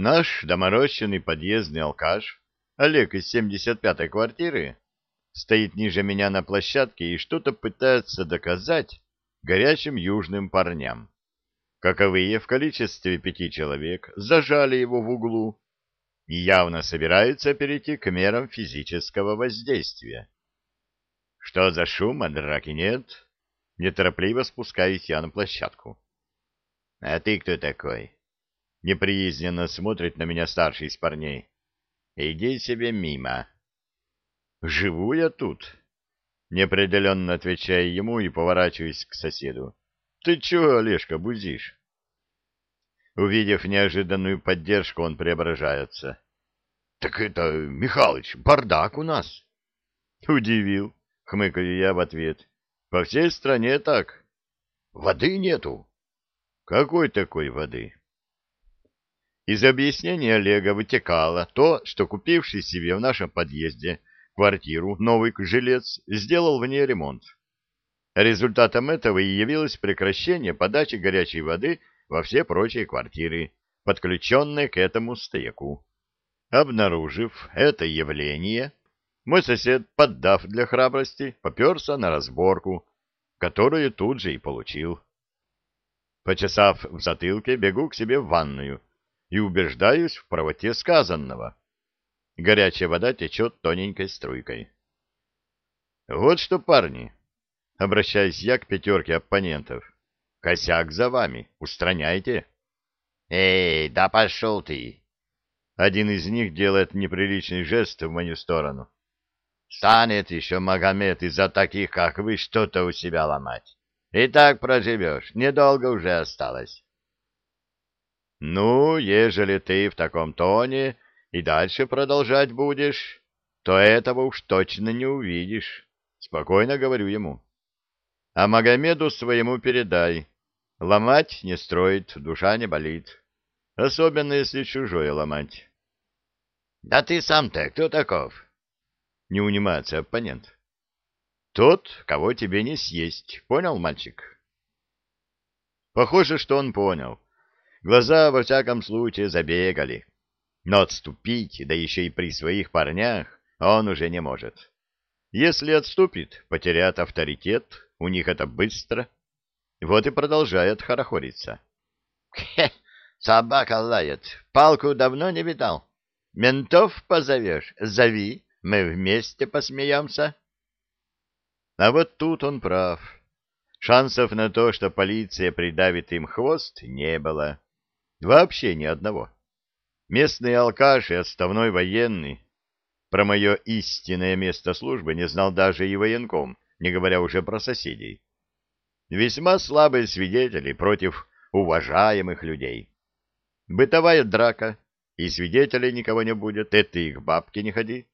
Наш доморощенный подъездный алкаш, Олег из 75-й квартиры, стоит ниже меня на площадке и что-то пытается доказать горячим южным парням. Каковые в количестве пяти человек зажали его в углу и явно собираются перейти к мерам физического воздействия. Что за шум, а драки нет? Неторопливо спускаюсь я на площадку. — А ты кто такой? Неприязненно смотрит на меня старший из парней. Иди себе мимо. Живу я тут. Неопределенно отвечаю ему и поворачиваюсь к соседу. Ты чего, Олежка, бузишь? Увидев неожиданную поддержку, он преображается. — Так это, Михалыч, бардак у нас. — Удивил, — хмыкаю я в ответ. — По всей стране так. — Воды нету. — Какой такой воды? Из объяснения Олега вытекало то, что купивший себе в нашем подъезде квартиру новый жилец сделал в ней ремонт. Результатом этого и явилось прекращение подачи горячей воды во все прочие квартиры, подключенные к этому стояку. Обнаружив это явление, мой сосед, поддав для храбрости, поперся на разборку, которую тут же и получил. Почесав в затылке, бегу к себе в ванную и убеждаюсь в правоте сказанного. Горячая вода течет тоненькой струйкой. Вот что, парни, обращаюсь я к пятерке оппонентов, косяк за вами, устраняйте. Эй, да пошел ты! Один из них делает неприличный жест в мою сторону. Станет еще Магомед из-за таких, как вы, что-то у себя ломать. И так проживешь, недолго уже осталось. Ну, ежели ты в таком тоне и дальше продолжать будешь, то этого уж точно не увидишь. Спокойно говорю ему. А Магомеду своему передай. Ломать не строит, душа не болит. Особенно, если чужое ломать. — Да ты сам-то кто таков? — не унимается оппонент. — Тот, кого тебе не съесть. Понял, мальчик? Похоже, что он понял. Глаза, во всяком случае, забегали. Но отступить, да еще и при своих парнях, он уже не может. Если отступит, потеряет авторитет, у них это быстро. Вот и продолжает хорохориться. Хе, собака лает, палку давно не видал. Ментов позовешь, зови, мы вместе посмеемся. А вот тут он прав. Шансов на то, что полиция придавит им хвост, не было. Вообще ни одного. Местный алкаш и отставной военный. Про мое истинное место службы не знал даже и военком, не говоря уже про соседей. Весьма слабые свидетели против уважаемых людей. Бытовая драка, и свидетелей никого не будет, это их бабки не ходи.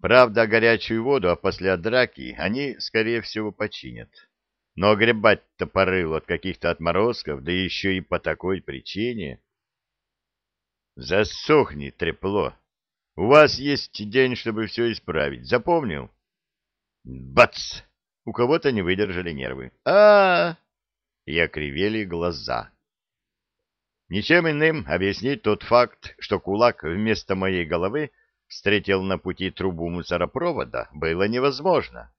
Правда, горячую воду, а после драки они, скорее всего, починят. Но гребать-то порыл от каких-то отморозков, да еще и по такой причине. Засохни, трепло. У вас есть день, чтобы все исправить. Запомнил? Бац! У кого-то не выдержали нервы. а а, -а! И окривели глаза. Ничем иным объяснить тот факт, что кулак вместо моей головы встретил на пути трубу мусоропровода, было невозможно.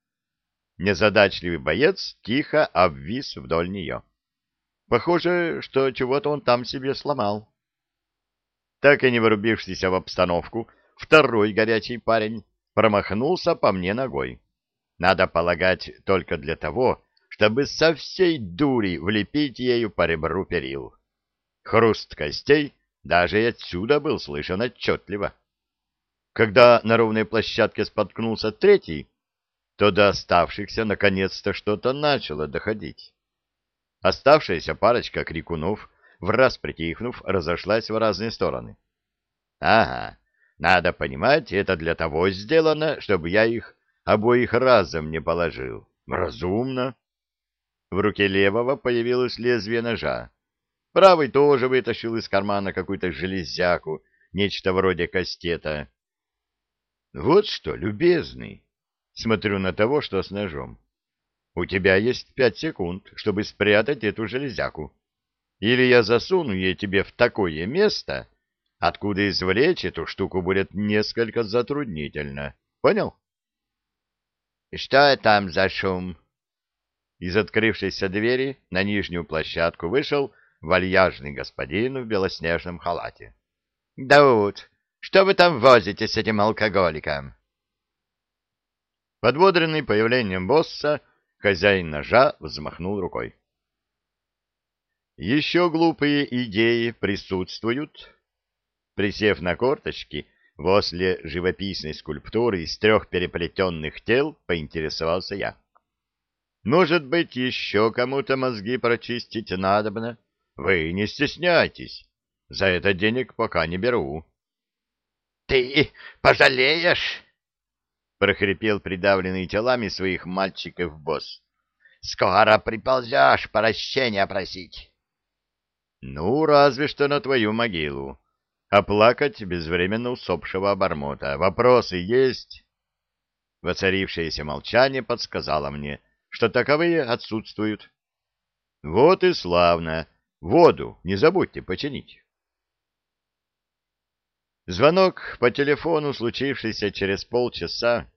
Незадачливый боец тихо обвис вдоль нее. Похоже, что чего-то он там себе сломал. Так и не вырубившийся в обстановку, второй горячий парень промахнулся по мне ногой. Надо полагать только для того, чтобы со всей дури влепить ею по ребру перил. Хруст костей даже и отсюда был слышен отчетливо. Когда на ровной площадке споткнулся третий, то до оставшихся наконец-то что-то начало доходить. Оставшаяся парочка крикунов, в раз притихнув, разошлась в разные стороны. Ага, надо понимать, это для того сделано, чтобы я их обоих разом не положил. Разумно. В руке левого появилось лезвие ножа. Правый тоже вытащил из кармана какую-то железяку, нечто вроде кастета. Вот что, любезный, Смотрю на того, что с ножом. У тебя есть пять секунд, чтобы спрятать эту железяку. Или я засуну ее тебе в такое место, откуда извлечь эту штуку будет несколько затруднительно. Понял? — Что там за шум? Из открывшейся двери на нижнюю площадку вышел вальяжный господин в белоснежном халате. — Дауд, что вы там возите с этим алкоголиком? Подбодренный появлением босса, хозяин ножа взмахнул рукой. Еще глупые идеи присутствуют. Присев на корточки возле живописной скульптуры из трех переплетенных тел, поинтересовался я. Может быть, еще кому-то мозги прочистить надобно? Вы не стесняйтесь. За это денег пока не беру. — Ты пожалеешь? — прохрипел придавленный телами своих мальчиков босс. — Скоро приползешь прощения просить. — Ну, разве что на твою могилу. Оплакать безвременно усопшего обормота. Вопросы есть? Воцарившееся молчание подсказало мне — что таковые отсутствуют. Вот и славно. Воду не забудьте починить. Звонок по телефону, случившийся через полчаса,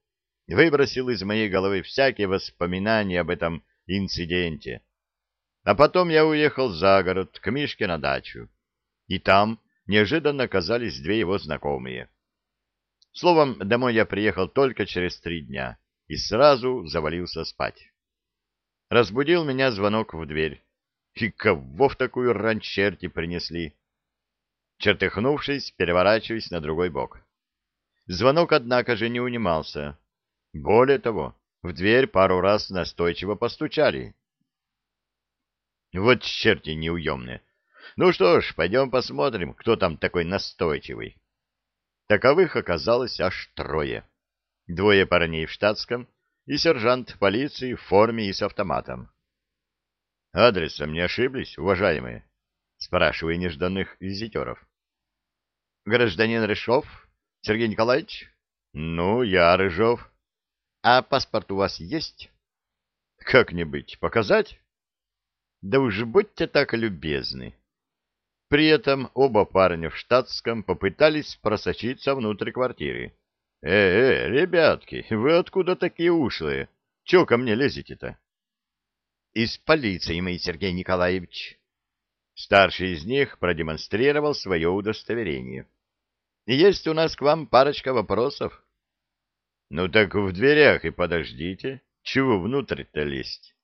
выбросил из моей головы всякие воспоминания об этом инциденте. А потом я уехал за город к Мишке на дачу. И там неожиданно оказались две его знакомые. Словом, домой я приехал только через три дня и сразу завалился спать. Разбудил меня звонок в дверь. И кого в такую рань черти принесли? Чертыхнувшись, переворачиваясь на другой бок. Звонок, однако же, не унимался. Более того, в дверь пару раз настойчиво постучали. Вот черти неуемные. Ну что ж, пойдем посмотрим, кто там такой настойчивый. Таковых оказалось аж трое. Двое парней в штатском и сержант полиции в форме и с автоматом. «Адресом не ошиблись, уважаемые?» — спрашиваю нежданных визитеров. «Гражданин Рыжов? Сергей Николаевич?» «Ну, я Рыжов». «А паспорт у вас есть?» «Как-нибудь показать?» «Да уж будьте так любезны». При этом оба парня в штатском попытались просочиться внутрь квартиры. «Э, э, ребятки, вы откуда такие ушлые? Чего ко мне лезете-то?» «Из полиции, мой Сергей Николаевич». Старший из них продемонстрировал свое удостоверение. «Есть у нас к вам парочка вопросов». «Ну так в дверях и подождите. Чего внутрь-то лезть?»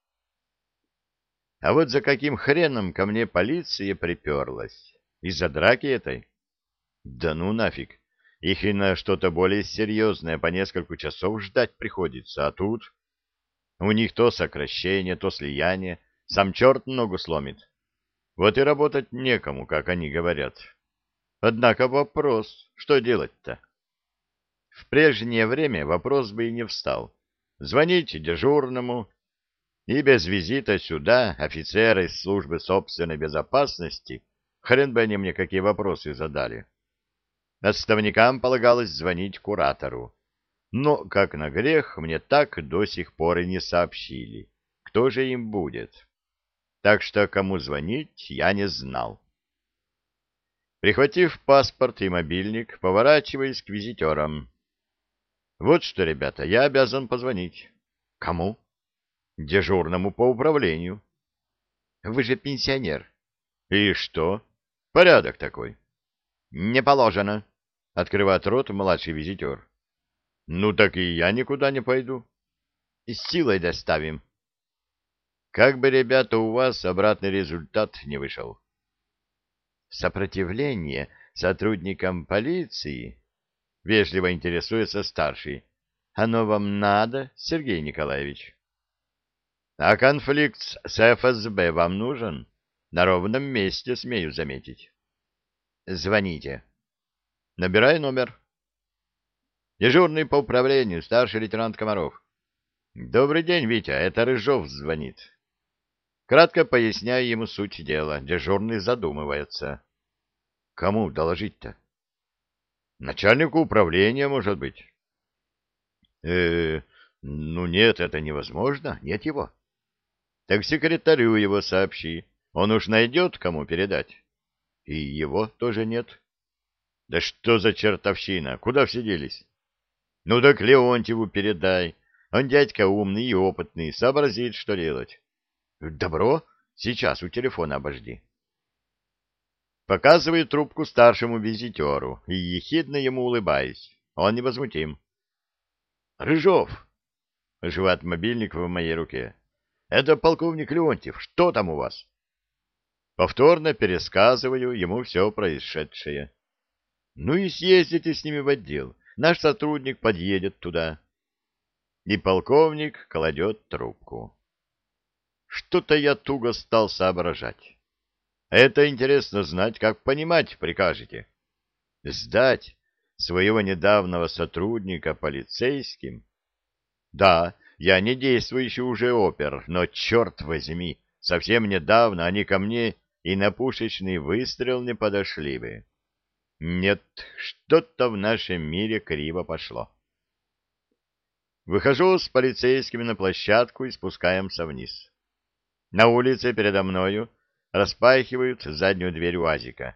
А вот за каким хреном ко мне полиция приперлась? Из-за драки этой? Да ну нафиг. Их и на что-то более серьезное по несколько часов ждать приходится, а тут... У них то сокращение, то слияние, сам черт ногу сломит. Вот и работать некому, как они говорят. Однако вопрос, что делать-то? В прежнее время вопрос бы и не встал. Звоните дежурному, и без визита сюда офицеры из службы собственной безопасности, хрен бы они мне какие вопросы задали. Отставникам полагалось звонить куратору. Но, как на грех, мне так до сих пор и не сообщили, кто же им будет. Так что кому звонить, я не знал. Прихватив паспорт и мобильник, поворачиваясь к визитерам. Вот что, ребята, я обязан позвонить. Кому? Дежурному по управлению. Вы же пенсионер. И что? Порядок такой. Не положено. — открывает рот младший визитер. — Ну так и я никуда не пойду. — С силой доставим. — Как бы, ребята, у вас обратный результат не вышел. — Сопротивление сотрудникам полиции? — вежливо интересуется старший. — Оно вам надо, Сергей Николаевич? — А конфликт с ФСБ вам нужен? На ровном месте, смею заметить. — Звоните. — Набирай номер. Дежурный по управлению, старший лейтенант Комаров. Добрый день, Витя, это Рыжов звонит. Кратко поясняю ему суть дела. Дежурный задумывается. Кому доложить-то? Начальнику управления, может быть. Э, -э ну нет, это невозможно, нет его. Так секретарю его сообщи. Он уж найдет, кому передать. И его тоже нет. Да что за чертовщина? Куда все делись? Ну так Леонтьеву передай. Он дядька умный и опытный, сообразит, что делать. Добро, сейчас у телефона обожди. Показываю трубку старшему визитеру и ехидно ему улыбаюсь. Он невозмутим. Рыжов! Живет мобильник в моей руке. Это полковник Леонтьев. Что там у вас? Повторно пересказываю ему все происшедшее. Ну и съездите с ними в отдел. Наш сотрудник подъедет туда. И полковник кладет трубку. Что-то я туго стал соображать. Это интересно знать, как понимать прикажете. Сдать своего недавнего сотрудника полицейским? Да, я не действующий уже опер, но, черт возьми, совсем недавно они ко мне и на пушечный выстрел не подошли бы. Нет, что-то в нашем мире криво пошло. Выхожу с полицейскими на площадку и спускаемся вниз. На улице передо мною распахивают заднюю дверь УАЗика.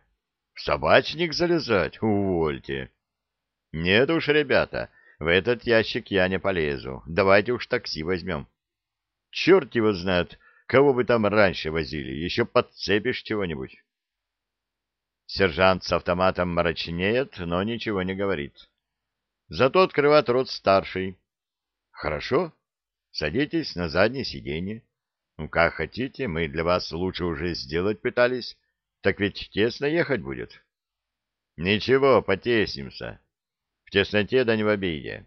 В собачник залезать? Увольте. Нет уж, ребята, в этот ящик я не полезу. Давайте уж такси возьмем. Черт его знает, кого вы там раньше возили. Еще подцепишь чего-нибудь. Сержант с автоматом мрачнеет, но ничего не говорит. Зато открывает рот старший. Хорошо, садитесь на заднее сиденье. Ну, как хотите, мы для вас лучше уже сделать пытались, так ведь тесно ехать будет. Ничего, потеснимся. В тесноте да не в обиде.